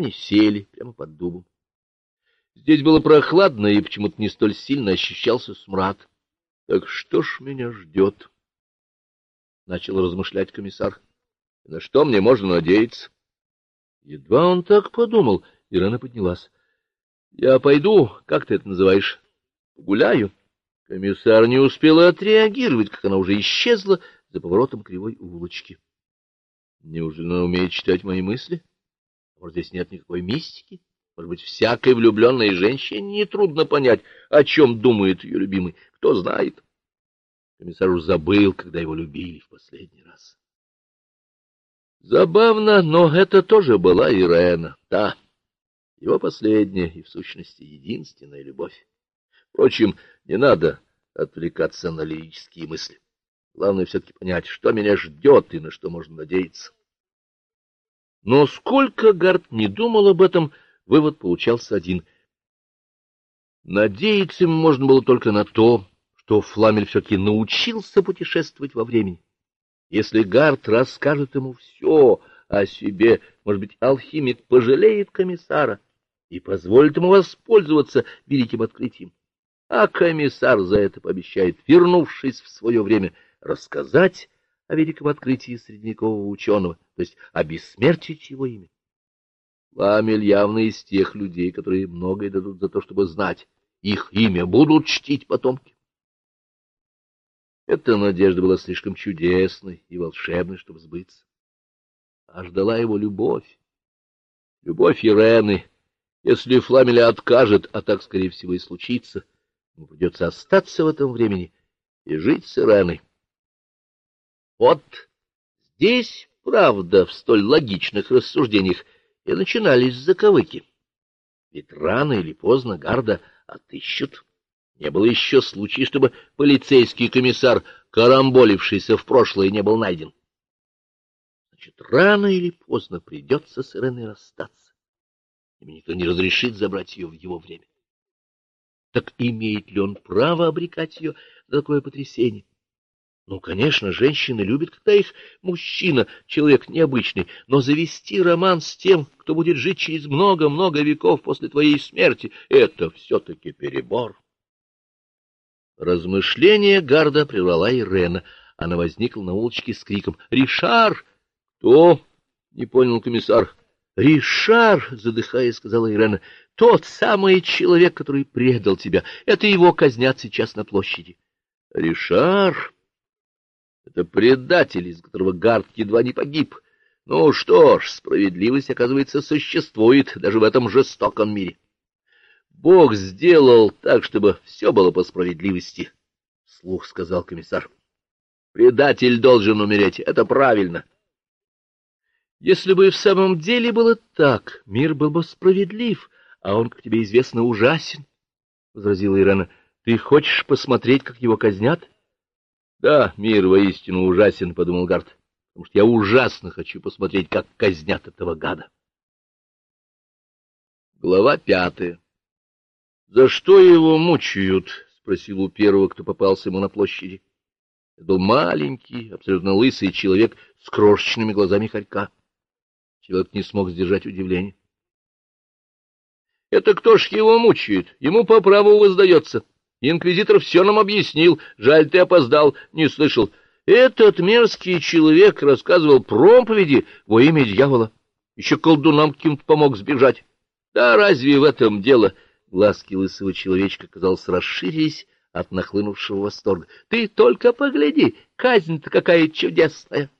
Они сели прямо под дубом. Здесь было прохладно, и почему-то не столь сильно ощущался смрад. — Так что ж меня ждет? — начал размышлять комиссар. — На что мне можно надеяться? Едва он так подумал, Ирена поднялась. — Я пойду, как ты это называешь, гуляю. Комиссар не успел отреагировать, как она уже исчезла за поворотом кривой улочки. Неужели она умеет читать мои мысли? Может, здесь нет никакой мистики? Может быть, всякой влюбленной женщине нетрудно понять, о чем думает ее любимый. Кто знает. Комиссар уж забыл, когда его любили в последний раз. Забавно, но это тоже была Ирена, та, его последняя и, в сущности, единственная любовь. Впрочем, не надо отвлекаться на лирические мысли. Главное все-таки понять, что меня ждет и на что можно надеяться. Но сколько Гард не думал об этом, вывод получался один. Надеяться ему можно было только на то, что Фламель все-таки научился путешествовать во времени. Если Гард расскажет ему все о себе, может быть, алхимик пожалеет комиссара и позволит ему воспользоваться великим открытием. А комиссар за это пообещает, вернувшись в свое время, рассказать о великом открытии средневекового ученого, то есть обессмертить его имя. Ламель явно из тех людей, которые многое дадут за то, чтобы знать. Их имя будут чтить потомки. Эта надежда была слишком чудесной и волшебной, чтобы сбыться. А ждала его любовь. Любовь Ирены. Если Фламеля откажет, а так, скорее всего, и случится, ему придется остаться в этом времени и жить с Иреной. Вот здесь, правда, в столь логичных рассуждениях и начинались заковыки. Ведь рано или поздно Гарда отыщут. Не было еще случая, чтобы полицейский комиссар, карамболившийся в прошлое, не был найден. Значит, рано или поздно придется с Иреной расстаться. Ему никто не разрешит забрать ее в его время. Так имеет ли он право обрекать ее на такое потрясение? Ну, конечно, женщины любят, когда их мужчина, человек необычный, но завести роман с тем, кто будет жить через много-много веков после твоей смерти, это все-таки перебор. Размышление Гарда прервала Ирена. Она возникла на улочке с криком «Ришар!» «Кто?» — не понял комиссар. «Ришар!» — задыхаясь, сказала Ирена. «Тот самый человек, который предал тебя. Это его казнят сейчас на площади». «Ришар!» Это предатель, из которого Гард едва не погиб. Ну что ж, справедливость, оказывается, существует даже в этом жестоком мире. Бог сделал так, чтобы все было по справедливости, — слух сказал комиссар. Предатель должен умереть, это правильно. Если бы в самом деле было так, мир был бы справедлив, а он, как тебе известно, ужасен, — возразила Ирена. — Ты хочешь посмотреть, как его казнят? — Да, мир воистину ужасен, — подумал Гард, — потому что я ужасно хочу посмотреть, как казнят этого гада. Глава пятая — За что его мучают? — спросил у первого, кто попался ему на площади. Это был маленький, абсолютно лысый человек с крошечными глазами хорька. Человек не смог сдержать удивление. — Это кто ж его мучает? Ему по праву воздается. Инквизитор все нам объяснил. Жаль, ты опоздал, не слышал. Этот мерзкий человек рассказывал проповеди во имя дьявола. Еще колдунам каким-то помог сбежать. Да разве в этом дело? — Глазки лысого человечка, казалось, расширились от нахлынувшего восторга. — Ты только погляди, казнь-то какая чудесная!